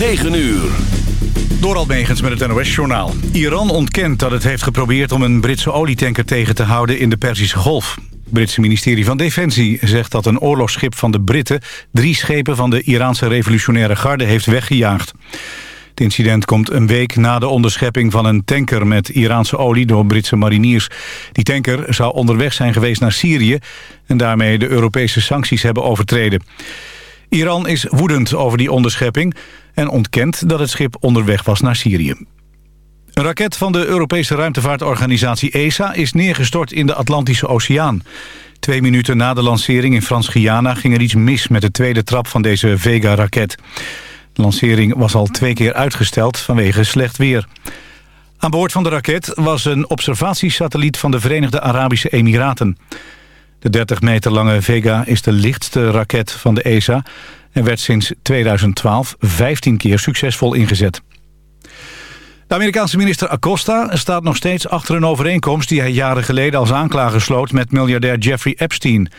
9 uur. Door Almegens met het NOS-journaal. Iran ontkent dat het heeft geprobeerd om een Britse olietanker tegen te houden in de Perzische Golf. Het Britse ministerie van Defensie zegt dat een oorlogsschip van de Britten... drie schepen van de Iraanse revolutionaire garde heeft weggejaagd. Het incident komt een week na de onderschepping van een tanker met Iraanse olie door Britse mariniers. Die tanker zou onderweg zijn geweest naar Syrië en daarmee de Europese sancties hebben overtreden. Iran is woedend over die onderschepping en ontkent dat het schip onderweg was naar Syrië. Een raket van de Europese ruimtevaartorganisatie ESA is neergestort in de Atlantische Oceaan. Twee minuten na de lancering in Frans-Guyana ging er iets mis met de tweede trap van deze Vega-raket. De lancering was al twee keer uitgesteld vanwege slecht weer. Aan boord van de raket was een observatiesatelliet van de Verenigde Arabische Emiraten. De 30 meter lange Vega is de lichtste raket van de ESA... en werd sinds 2012 15 keer succesvol ingezet. De Amerikaanse minister Acosta staat nog steeds achter een overeenkomst... die hij jaren geleden als aanklager sloot met miljardair Jeffrey Epstein.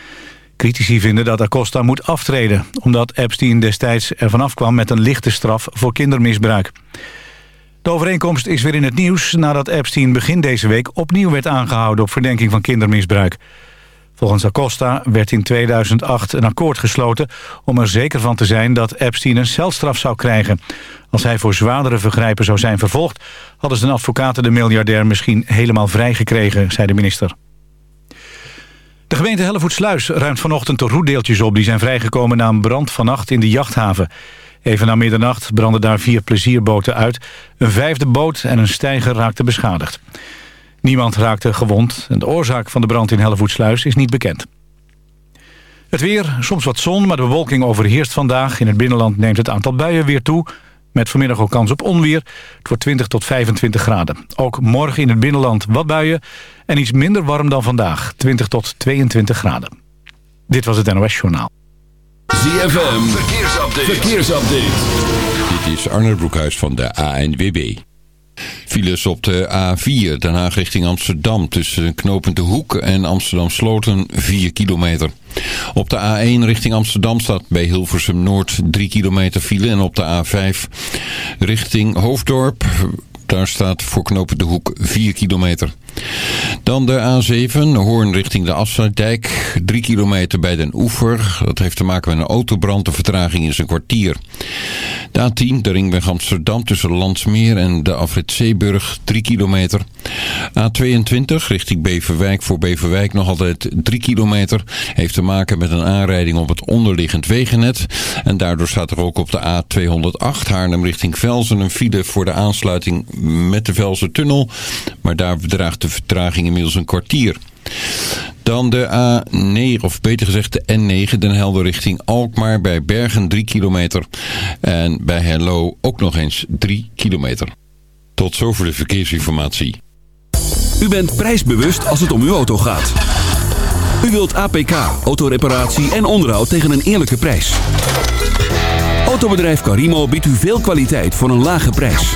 Critici vinden dat Acosta moet aftreden... omdat Epstein destijds ervan afkwam met een lichte straf voor kindermisbruik. De overeenkomst is weer in het nieuws nadat Epstein begin deze week... opnieuw werd aangehouden op verdenking van kindermisbruik. Volgens Acosta werd in 2008 een akkoord gesloten om er zeker van te zijn dat Epstein een celstraf zou krijgen. Als hij voor zwaardere vergrijpen zou zijn vervolgd, hadden zijn advocaten de miljardair misschien helemaal vrijgekregen, zei de minister. De gemeente Hellevoetsluis ruimt vanochtend de roetdeeltjes op... die zijn vrijgekomen na een brand vannacht in de jachthaven. Even na middernacht brandden daar vier plezierboten uit. Een vijfde boot en een steiger raakten beschadigd. Niemand raakte gewond en de oorzaak van de brand in Hellevoetsluis is niet bekend. Het weer, soms wat zon, maar de bewolking overheerst vandaag. In het binnenland neemt het aantal buien weer toe. Met vanmiddag ook kans op onweer. Het wordt 20 tot 25 graden. Ook morgen in het binnenland wat buien. En iets minder warm dan vandaag. 20 tot 22 graden. Dit was het NOS Journaal. ZFM, verkeersupdate. verkeersupdate. Dit is Arne Broekhuis van de ANWB. Files op de A4, Den Haag richting Amsterdam. Tussen Knopend de Hoek en Amsterdam Sloten 4 kilometer. Op de A1 richting Amsterdam staat bij Hilversum Noord 3 kilometer file. En op de A5 richting Hoofddorp... Daar staat voor knopen de hoek 4 kilometer. Dan de A7, Hoorn richting de Afsluitdijk. 3 kilometer bij Den Oever. Dat heeft te maken met een autobrand. De vertraging is een kwartier. De A10, de ringweg Amsterdam tussen Landsmeer en de afrit Zeeburg. 3 kilometer. A22 richting Beverwijk voor Beverwijk nog altijd 3 kilometer. Heeft te maken met een aanrijding op het onderliggend wegennet. En daardoor staat er ook op de A208 Haarlem richting Velzen een file voor de aansluiting met de Velzen-tunnel. Maar daar bedraagt de vertraging inmiddels een kwartier. Dan de A9, of beter gezegd de N9, Den Helder richting Alkmaar bij Bergen 3 kilometer. En bij Hello ook nog eens 3 kilometer. Tot zover de verkeersinformatie. U bent prijsbewust als het om uw auto gaat. U wilt APK, autoreparatie en onderhoud tegen een eerlijke prijs. Autobedrijf Carimo biedt u veel kwaliteit voor een lage prijs.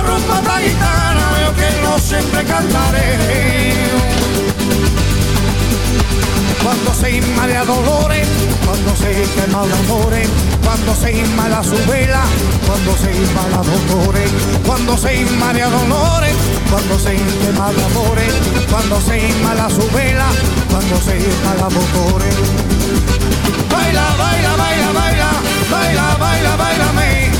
Esta rumba esta gitana yo que no siempre cantaré. Cuando se inmala dolores, cuando se quema de amores, cuando se inmala su vela, cuando se inmala dolores, cuando se inmala dolores, cuando se quema de amores, cuando se inmala su vela, cuando se inmala dolores. Baila, baila, baila, baila, baila, baila, bailame,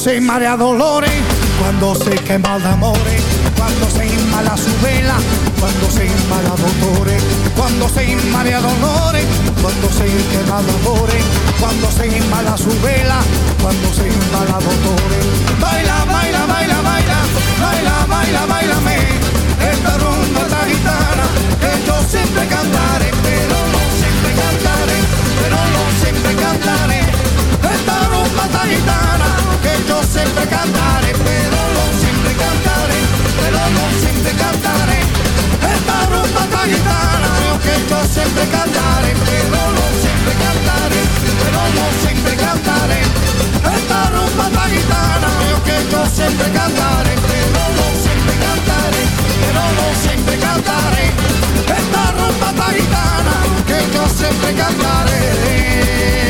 Se marea dolores, cuando se quema amores, cuando se inmala su vela, cuando se inmala dolores, cuando se inmala dolores, cuando se quema de amores, cuando se inmala su vela, cuando se inmala dolores. Baila, baila, baila, baila, baila, baila, baila, me, esta rumba esta gitana, que yo siempre cantaré, pero no siempre cantaré, pero no siempre cantaré, esta rumba esta siempre cantaré, pero no siempre cantaré, pero no siempre cantaré. Esta rumba tan gitana, que yo siempre cantaré, pero no siempre cantaré, pero no siempre cantaré. Esta rumba tan gitana, que yo siempre cantaré, pero no siempre cantaré, pero no siempre cantaré. Esta rumba tan gitana, que yo siempre cantaré.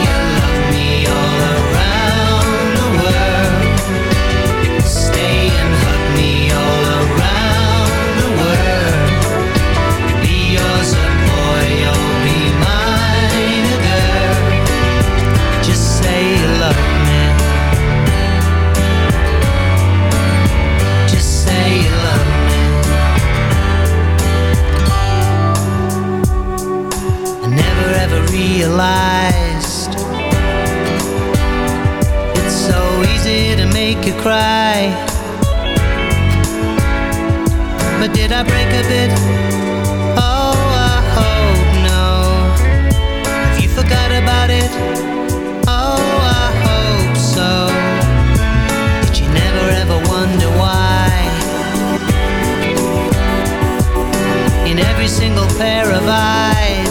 realized it's so easy to make you cry. But did I break a bit? Oh, I hope no. Have you forgot about it? Oh, I hope so. Did you never ever wonder why? In every single pair of eyes,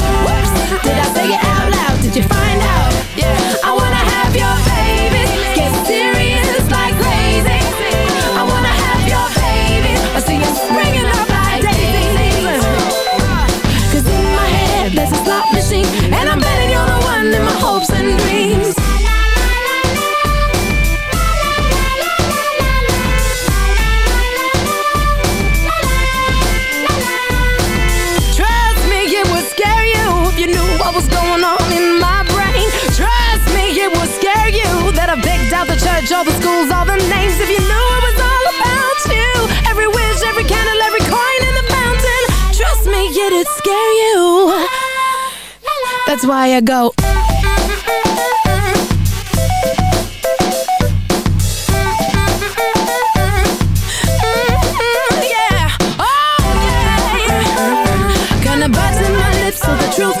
Did I say it out loud? Did you find out? scare you. That's why I go. Yeah. Oh, yeah. Gonna bite my lips so the truth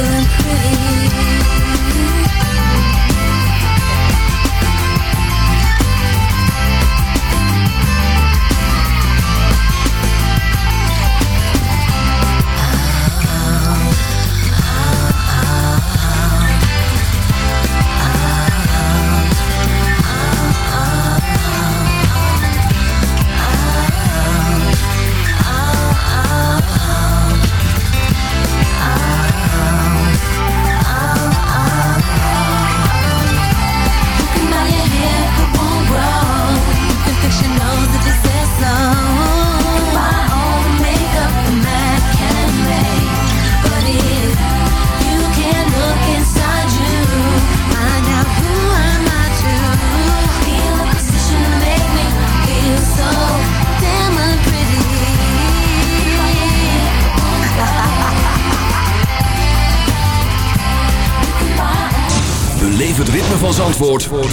Make you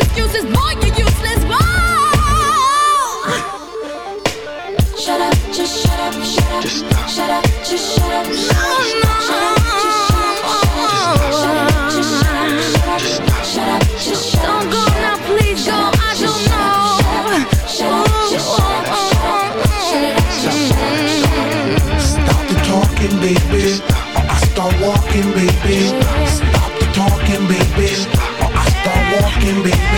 excuses, boy, you're useless, boy. Shut up, just shut up, shut up, shut up, just shut up, just shut up, just shut up. No, no. Shut up, just shut on go now, please. Shut up.